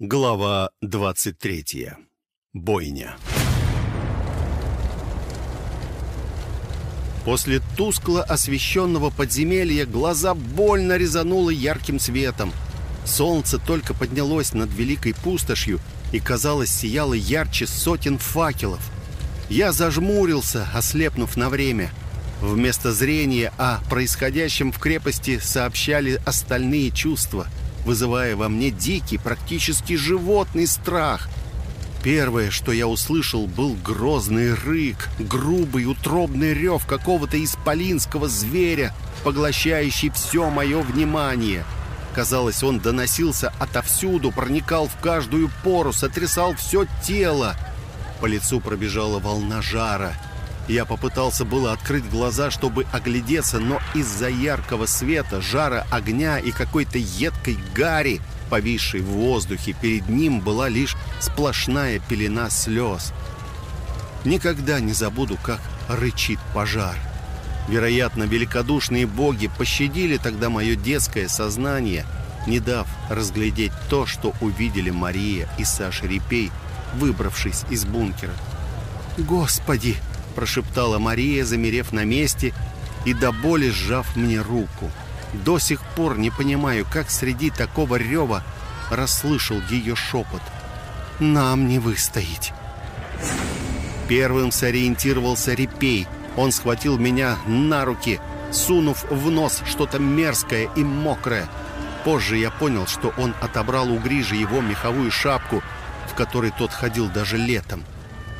Глава 23. Бойня. После тускло освещенного подземелья глаза больно резануло ярким светом. Солнце только поднялось над великой пустошью и, казалось, сияло ярче сотен факелов. Я зажмурился, ослепнув на время. Вместо зрения о происходящем в крепости сообщали остальные чувства – вызывая во мне дикий, практически животный страх. Первое, что я услышал, был грозный рык, грубый, утробный рев какого-то исполинского зверя, поглощающий все мое внимание. Казалось, он доносился отовсюду, проникал в каждую пору, сотрясал все тело. По лицу пробежала волна жара — я попытался было открыть глаза, чтобы оглядеться, но из-за яркого света, жара огня и какой-то едкой гари, повисшей в воздухе, перед ним была лишь сплошная пелена слез. Никогда не забуду, как рычит пожар. Вероятно, великодушные боги пощадили тогда мое детское сознание, не дав разглядеть то, что увидели Мария и Саша Репей, выбравшись из бункера. «Господи!» Прошептала Мария, замерев на месте и до боли сжав мне руку. До сих пор не понимаю, как среди такого рева расслышал ее шепот. «Нам не выстоять!» Первым сориентировался Репей. Он схватил меня на руки, сунув в нос что-то мерзкое и мокрое. Позже я понял, что он отобрал у Грижи его меховую шапку, в которой тот ходил даже летом.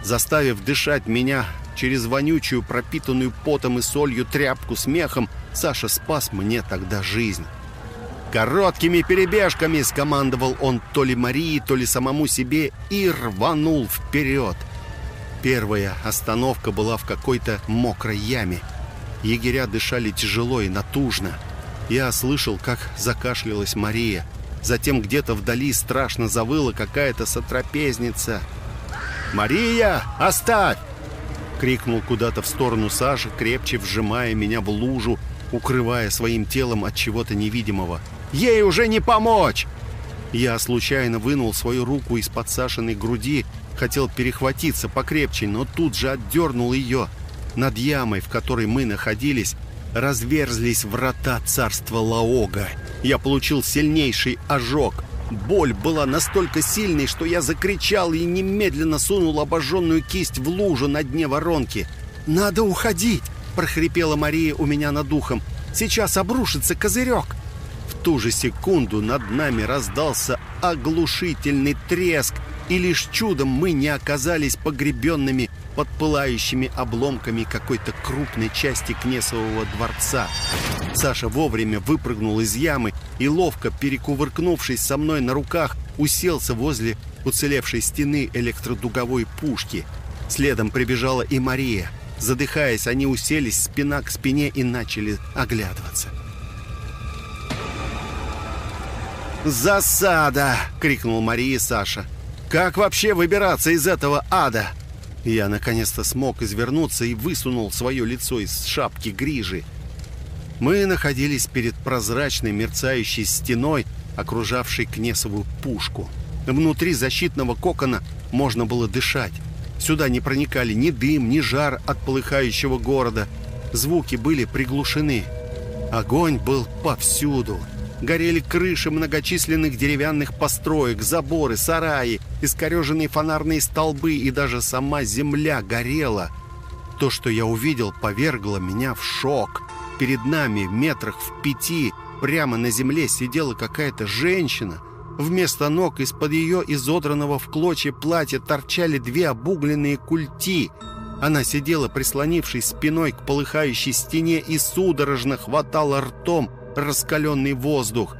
Заставив дышать меня через вонючую, пропитанную потом и солью тряпку с мехом, Саша спас мне тогда жизнь. Короткими перебежками скомандовал он то ли Марии, то ли самому себе и рванул вперед. Первая остановка была в какой-то мокрой яме. Егеря дышали тяжело и натужно. Я слышал, как закашлялась Мария. Затем где-то вдали страшно завыла какая-то сотрапезница. «Мария, оставь! Крикнул куда-то в сторону Саши, крепче вжимая меня в лужу, укрывая своим телом от чего-то невидимого. «Ей уже не помочь!» Я случайно вынул свою руку из-под Сашиной груди, хотел перехватиться покрепче, но тут же отдернул ее. Над ямой, в которой мы находились, разверзлись врата царства Лаога. Я получил сильнейший ожог. Боль была настолько сильной, что я закричал и немедленно сунул обожженную кисть в лужу на дне воронки. «Надо уходить!» – прохрипела Мария у меня над ухом. «Сейчас обрушится козырек!» В ту же секунду над нами раздался оглушительный треск, и лишь чудом мы не оказались погребенными под пылающими обломками какой-то крупной части Кнесового дворца. Саша вовремя выпрыгнул из ямы и, ловко перекувыркнувшись со мной на руках, уселся возле уцелевшей стены электродуговой пушки. Следом прибежала и Мария. Задыхаясь, они уселись спина к спине и начали оглядываться. «Засада!» — крикнул Мария Саша. «Как вообще выбираться из этого ада?» Я наконец-то смог извернуться и высунул свое лицо из шапки грижи. Мы находились перед прозрачной мерцающей стеной, окружавшей Кнесову пушку. Внутри защитного кокона можно было дышать. Сюда не проникали ни дым, ни жар от полыхающего города. Звуки были приглушены. Огонь был повсюду. Горели крыши многочисленных деревянных построек, заборы, сараи, искореженные фонарные столбы и даже сама земля горела. То, что я увидел, повергло меня в шок. Перед нами, в метрах в пяти, прямо на земле сидела какая-то женщина. Вместо ног из-под ее изодранного в клочья платья торчали две обугленные культи. Она сидела, прислонившись спиной к полыхающей стене и судорожно хватала ртом раскаленный воздух.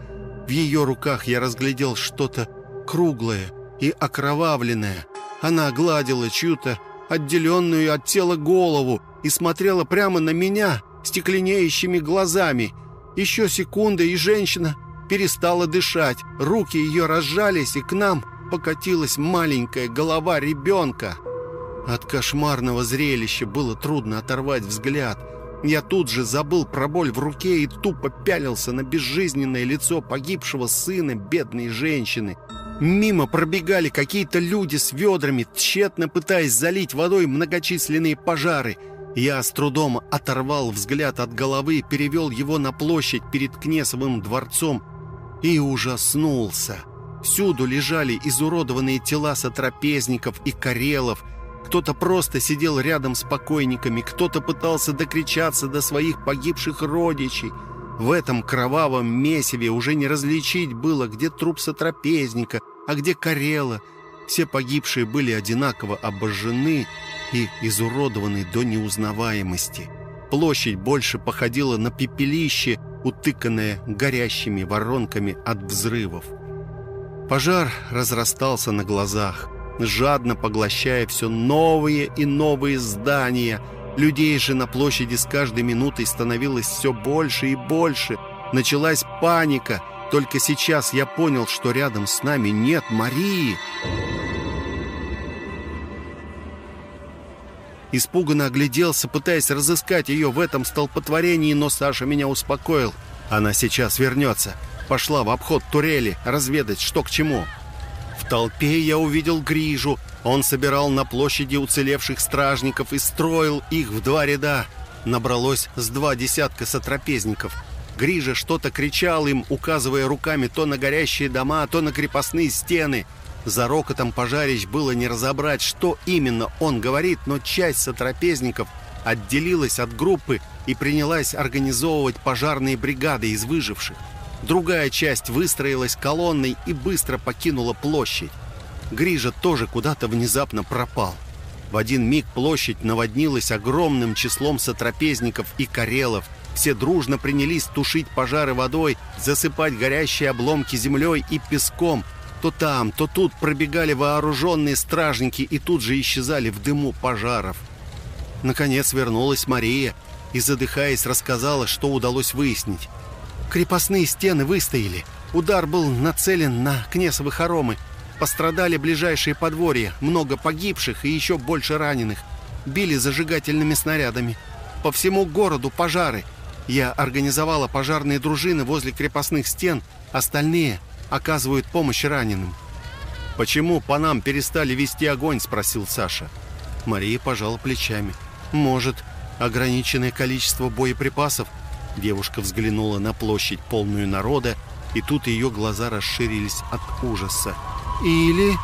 В ее руках я разглядел что-то круглое и окровавленное. Она гладила чью-то отделенную от тела голову и смотрела прямо на меня стекленеющими глазами. Еще секунда, и женщина перестала дышать. Руки ее разжались, и к нам покатилась маленькая голова ребенка. От кошмарного зрелища было трудно оторвать взгляд – я тут же забыл про боль в руке и тупо пялился на безжизненное лицо погибшего сына бедной женщины. Мимо пробегали какие-то люди с ведрами, тщетно пытаясь залить водой многочисленные пожары. Я с трудом оторвал взгляд от головы, перевел его на площадь перед Кнесовым дворцом и ужаснулся. Всюду лежали изуродованные тела сотрапезников и карелов. Кто-то просто сидел рядом с покойниками, кто-то пытался докричаться до своих погибших родичей. В этом кровавом месиве уже не различить было, где труп сотрапезника, а где карела. Все погибшие были одинаково обожжены и изуродованы до неузнаваемости. Площадь больше походила на пепелище, утыканное горящими воронками от взрывов. Пожар разрастался на глазах, жадно поглощая все новые и новые здания. Людей же на площади с каждой минутой становилось все больше и больше. Началась паника. Только сейчас я понял, что рядом с нами нет Марии. Испуганно огляделся, пытаясь разыскать ее в этом столпотворении, но Саша меня успокоил. Она сейчас вернется пошла в обход турели, разведать, что к чему. В толпе я увидел Грижу. Он собирал на площади уцелевших стражников и строил их в два ряда. Набралось с два десятка сотрапезников. Грижа что-то кричал им, указывая руками то на горящие дома, то на крепостные стены. За рокотом пожарищ было не разобрать, что именно он говорит, но часть сотрапезников отделилась от группы и принялась организовывать пожарные бригады из выживших. Другая часть выстроилась колонной и быстро покинула площадь. Грижа тоже куда-то внезапно пропал. В один миг площадь наводнилась огромным числом сотрапезников и карелов. Все дружно принялись тушить пожары водой, засыпать горящие обломки землей и песком. То там, то тут пробегали вооруженные стражники и тут же исчезали в дыму пожаров. Наконец вернулась Мария и, задыхаясь, рассказала, что удалось выяснить. Крепостные стены выстояли. Удар был нацелен на Кнесовы хоромы. Пострадали ближайшие подворья, много погибших и еще больше раненых. Били зажигательными снарядами. По всему городу пожары. Я организовала пожарные дружины возле крепостных стен, остальные оказывают помощь раненым. «Почему по нам перестали вести огонь?» – спросил Саша. Мария пожала плечами. «Может, ограниченное количество боеприпасов Девушка взглянула на площадь, полную народа, и тут ее глаза расширились от ужаса. «Или...»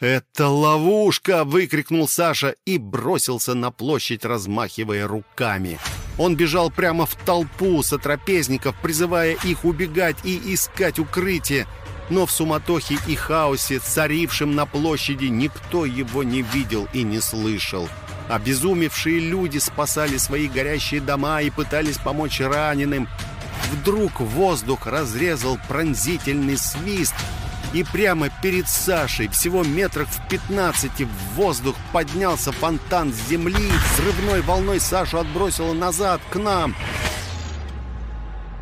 «Это ловушка!» — выкрикнул Саша и бросился на площадь, размахивая руками. Он бежал прямо в толпу сотрапезников, призывая их убегать и искать укрытие. Но в суматохе и хаосе, царившем на площади, никто его не видел и не слышал. Обезумевшие люди спасали свои горящие дома и пытались помочь раненым. Вдруг воздух разрезал пронзительный свист, и прямо перед Сашей, всего метрах в пятнадцати, в воздух поднялся фонтан с земли, взрывной волной Сашу отбросило назад, к нам.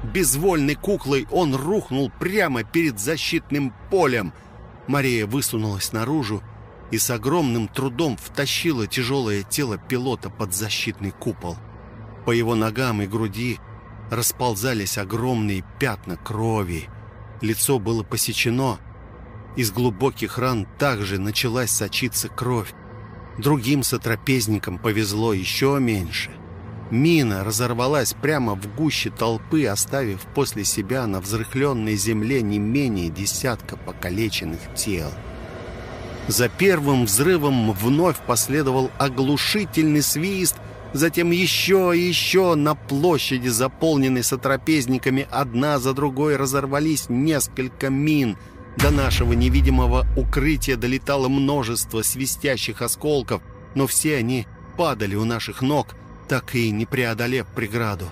Безвольной куклой он рухнул прямо перед защитным полем. Мария высунулась наружу и с огромным трудом втащила тяжелое тело пилота под защитный купол. По его ногам и груди расползались огромные пятна крови. Лицо было посечено. Из глубоких ран также началась сочиться кровь. Другим сотрапезникам повезло еще меньше. Мина разорвалась прямо в гуще толпы, оставив после себя на взрыхленной земле не менее десятка покалеченных тел. За первым взрывом вновь последовал оглушительный свист, затем еще и еще на площади, заполненной сотрапезниками, одна за другой разорвались несколько мин. До нашего невидимого укрытия долетало множество свистящих осколков, но все они падали у наших ног, так и не преодолев преграду.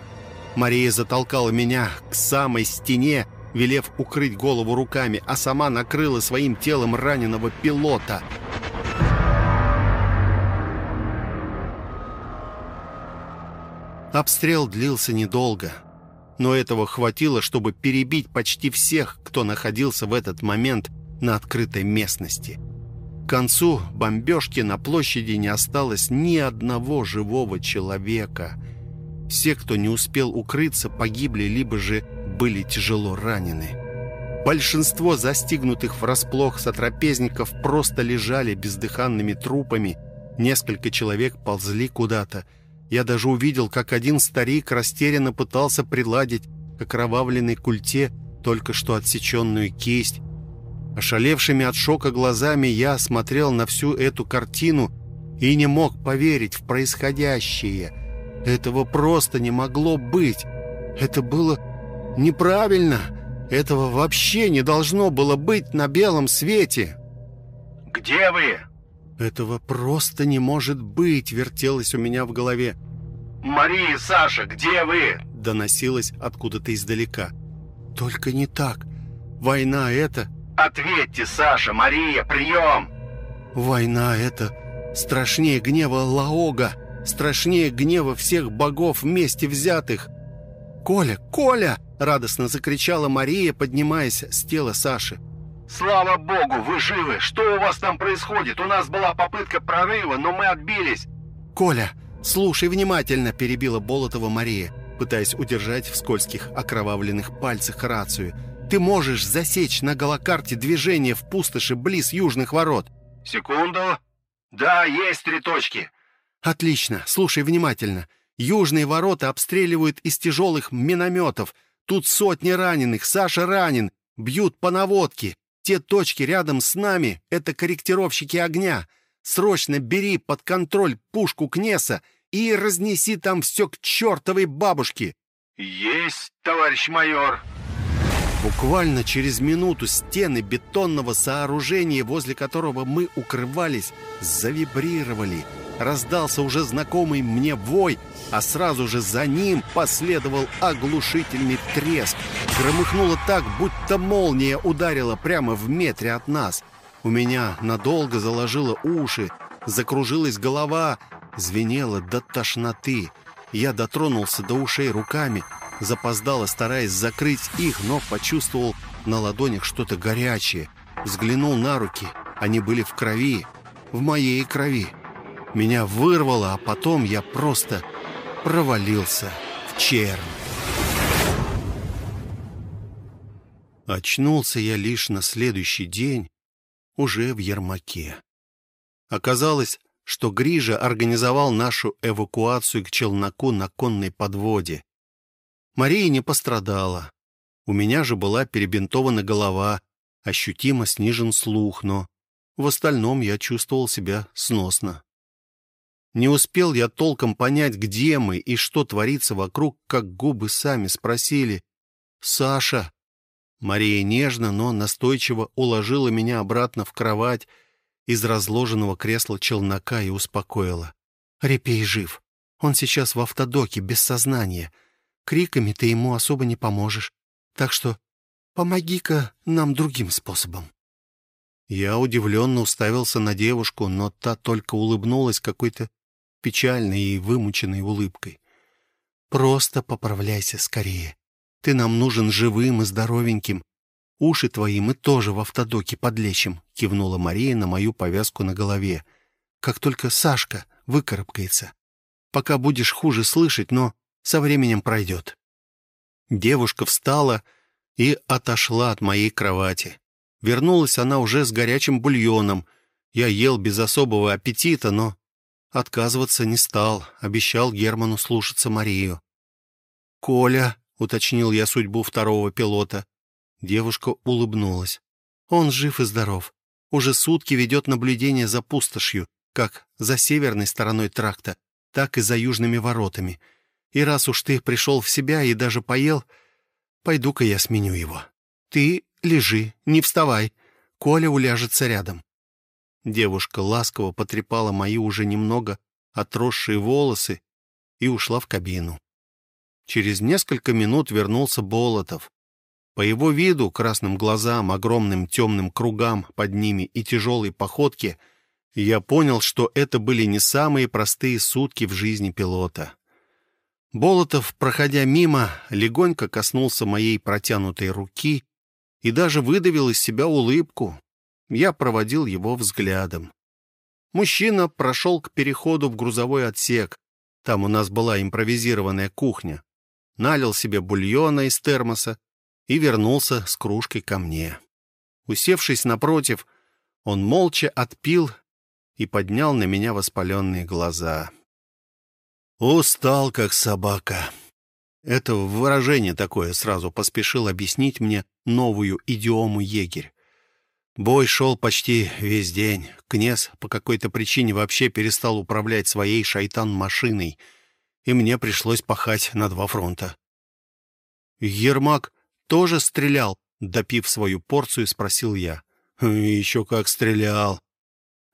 Мария затолкала меня к самой стене, велев укрыть голову руками, а сама накрыла своим телом раненого пилота. Обстрел длился недолго, но этого хватило, чтобы перебить почти всех, кто находился в этот момент на открытой местности. К концу бомбежки на площади не осталось ни одного живого человека. Все, кто не успел укрыться, погибли либо же были тяжело ранены. Большинство застигнутых врасплох сотрапезников просто лежали бездыханными трупами. Несколько человек ползли куда-то. Я даже увидел, как один старик растерянно пытался приладить к окровавленной культе только что отсеченную кисть. Ошалевшими от шока глазами я смотрел на всю эту картину и не мог поверить в происходящее. Этого просто не могло быть. Это было неправильно. Этого вообще не должно было быть на белом свете. «Где вы?» «Этого просто не может быть», — вертелось у меня в голове. «Мария, Саша, где вы?» — доносилось откуда-то издалека. «Только не так. Война — это...» «Ответьте, Саша, Мария, прием!» «Война — это страшнее гнева Лаога, страшнее гнева всех богов вместе взятых. Коля, Коля!» — радостно закричала Мария, поднимаясь с тела Саши. «Слава богу, вы живы! Что у вас там происходит? У нас была попытка прорыва, но мы отбились!» «Коля, слушай внимательно!» — перебила Болотова Мария, пытаясь удержать в скользких окровавленных пальцах рацию. «Ты можешь засечь на голокарте движение в пустоши близ южных ворот!» «Секунду! Да, есть три точки!» «Отлично! Слушай внимательно! Южные ворота обстреливают из тяжелых минометов. Тут сотни раненых, Саша ранен, бьют по наводке. Те точки рядом с нами — это корректировщики огня. Срочно бери под контроль пушку Кнеса и разнеси там все к чертовой бабушке!» «Есть, товарищ майор!» Буквально через минуту стены бетонного сооружения, возле которого мы укрывались, завибрировали. Раздался уже знакомый мне вой, а сразу же за ним последовал оглушительный треск. Громыхнуло так, будто молния ударила прямо в метре от нас. У меня надолго заложило уши, закружилась голова, звенело до тошноты. Я дотронулся до ушей руками, запоздало, стараясь закрыть их, но почувствовал на ладонях что-то горячее. Взглянул на руки, они были в крови, в моей крови. Меня вырвало, а потом я просто провалился в чернь. Очнулся я лишь на следующий день, уже в Ермаке. Оказалось, что Грижа организовал нашу эвакуацию к челноку на конной подводе. Мария не пострадала. У меня же была перебинтована голова, ощутимо снижен слух, но в остальном я чувствовал себя сносно. Не успел я толком понять, где мы и что творится вокруг, как губы сами спросили «Саша». Мария нежно, но настойчиво уложила меня обратно в кровать из разложенного кресла челнока и успокоила. «Репей жив. Он сейчас в автодоке, без сознания. Криками ты ему особо не поможешь. Так что помоги-ка нам другим способом». Я удивленно уставился на девушку, но та только улыбнулась какой-то печальной и вымученной улыбкой. «Просто поправляйся скорее. Ты нам нужен живым и здоровеньким. Уши твои мы тоже в автодоке подлечим», — кивнула Мария на мою повязку на голове. «Как только Сашка выкарабкается. Пока будешь хуже слышать, но со временем пройдет». Девушка встала и отошла от моей кровати. Вернулась она уже с горячим бульоном. Я ел без особого аппетита, но Отказываться не стал, обещал Герману слушаться Марию. «Коля», — уточнил я судьбу второго пилота. Девушка улыбнулась. «Он жив и здоров. Уже сутки ведет наблюдение за пустошью, как за северной стороной тракта, так и за южными воротами. И раз уж ты пришел в себя и даже поел, пойду-ка я сменю его. Ты лежи, не вставай. Коля уляжется рядом. Девушка ласково потрепала мои уже немного отросшие волосы и ушла в кабину. Через несколько минут вернулся Болотов. По его виду, красным глазам, огромным темным кругам под ними и тяжелой походке, я понял, что это были не самые простые сутки в жизни пилота. Болотов, проходя мимо, легонько коснулся моей протянутой руки и даже выдавил из себя улыбку, я проводил его взглядом. Мужчина прошел к переходу в грузовой отсек. Там у нас была импровизированная кухня. Налил себе бульона из термоса, и вернулся с кружкой ко мне. Усевшись напротив, он молча отпил и поднял на меня воспаленные глаза. «Устал, как собака». Это выражение такое сразу поспешил объяснить мне новую идиому егерь. Бой шел почти весь день. Князь по какой-то причине вообще перестал управлять своей шайтан-машиной, и мне пришлось пахать на два фронта. «Ермак тоже стрелял?» — допив свою порцию, спросил я. «Еще как стрелял.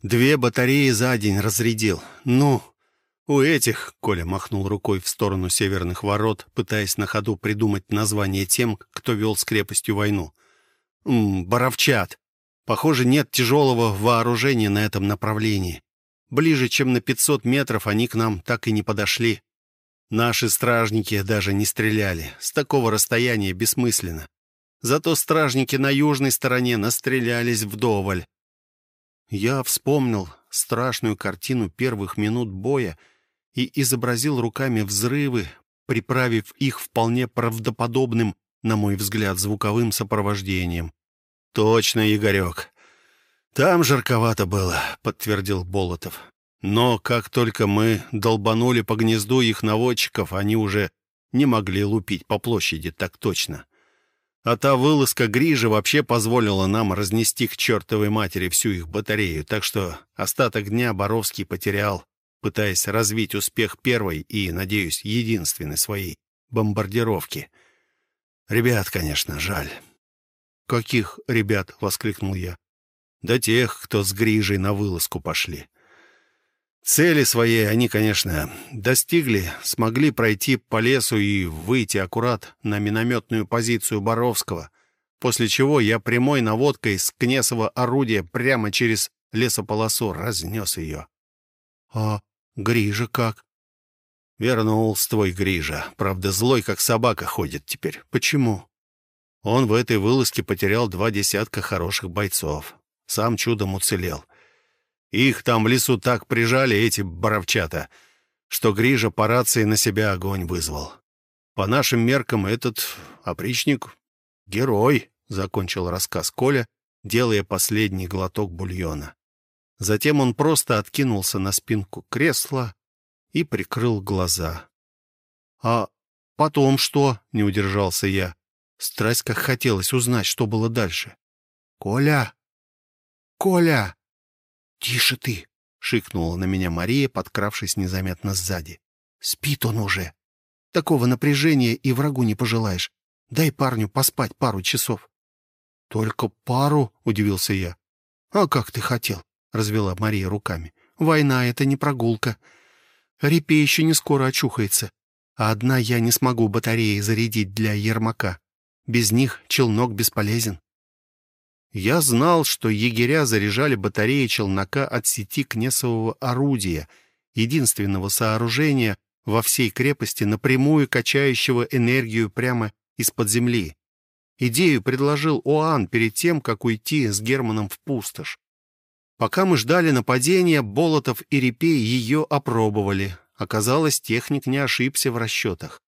Две батареи за день разрядил. Ну, у этих...» — Коля махнул рукой в сторону северных ворот, пытаясь на ходу придумать название тем, кто вел с крепостью войну. «М -м, «Боровчат. Похоже, нет тяжелого вооружения на этом направлении. Ближе, чем на 500 метров, они к нам так и не подошли. Наши стражники даже не стреляли. С такого расстояния бессмысленно. Зато стражники на южной стороне настрелялись вдоволь. Я вспомнил страшную картину первых минут боя и изобразил руками взрывы, приправив их вполне правдоподобным, на мой взгляд, звуковым сопровождением. «Точно, Игорек. Там жарковато было», — подтвердил Болотов. «Но как только мы долбанули по гнезду их наводчиков, они уже не могли лупить по площади так точно. А та вылазка Грижи вообще позволила нам разнести к чертовой матери всю их батарею, так что остаток дня Боровский потерял, пытаясь развить успех первой и, надеюсь, единственной своей бомбардировки. Ребят, конечно, жаль». «Каких ребят?» — воскликнул я. «Да тех, кто с Грижей на вылазку пошли. Цели своей они, конечно, достигли, смогли пройти по лесу и выйти аккурат на минометную позицию Боровского, после чего я прямой наводкой с Кнесова орудия прямо через лесополосу разнес ее». «А Грижа как?» «Вернулся твой Грижа. Правда, злой, как собака ходит теперь. Почему?» Он в этой вылазке потерял два десятка хороших бойцов. Сам чудом уцелел. Их там в лесу так прижали, эти боровчата, что Грижа по рации на себя огонь вызвал. По нашим меркам этот опричник — герой, — закончил рассказ Коля, делая последний глоток бульона. Затем он просто откинулся на спинку кресла и прикрыл глаза. — А потом что? — не удержался я. Страсть как хотелось узнать, что было дальше. «Коля! Коля!» «Тише ты!» — шикнула на меня Мария, подкравшись незаметно сзади. «Спит он уже. Такого напряжения и врагу не пожелаешь. Дай парню поспать пару часов». «Только пару?» — удивился я. «А как ты хотел?» — развела Мария руками. «Война — это не прогулка. Репей еще не скоро очухается. А одна я не смогу батареи зарядить для Ермака. Без них челнок бесполезен. Я знал, что егеря заряжали батареи челнока от сети Кнесового орудия, единственного сооружения во всей крепости, напрямую качающего энергию прямо из-под земли. Идею предложил Оан перед тем, как уйти с Германом в пустошь. Пока мы ждали нападения, Болотов и Репей ее опробовали. Оказалось, техник не ошибся в расчетах.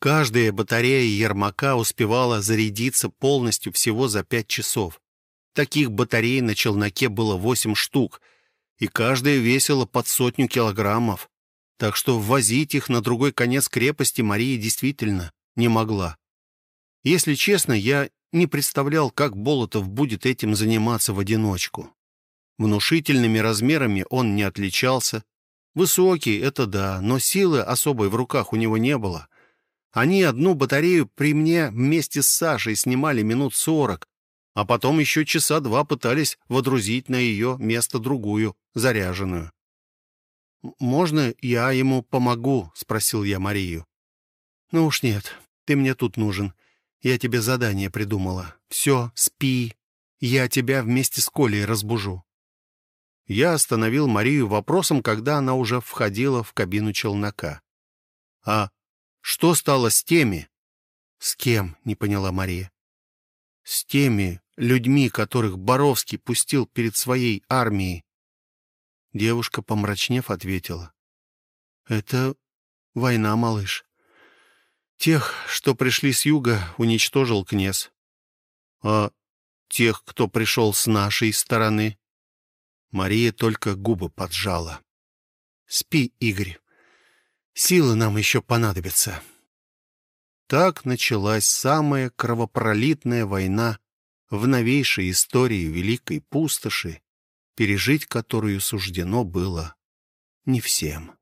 Каждая батарея Ермака успевала зарядиться полностью всего за пять часов. Таких батарей на челноке было восемь штук, и каждая весила под сотню килограммов. Так что ввозить их на другой конец крепости Мария действительно не могла. Если честно, я не представлял, как Болотов будет этим заниматься в одиночку. Внушительными размерами он не отличался. Высокий — это да, но силы особой в руках у него не было. Они одну батарею при мне вместе с Сашей снимали минут сорок, а потом еще часа два пытались водрузить на ее место другую, заряженную. «Можно я ему помогу?» — спросил я Марию. «Ну уж нет, ты мне тут нужен. Я тебе задание придумала. Все, спи. Я тебя вместе с Колей разбужу». Я остановил Марию вопросом, когда она уже входила в кабину челнока. «А что стало с теми? С кем? Не поняла Мария. С теми людьми, которых Боровский пустил перед своей армией. Девушка, помрачнев, ответила. Это война, малыш. Тех, что пришли с юга, уничтожил князь. А тех, кто пришел с нашей стороны? Мария только губы поджала. Спи, Игорь. Силы нам еще понадобятся. Так началась самая кровопролитная война в новейшей истории Великой Пустоши, пережить которую суждено было не всем.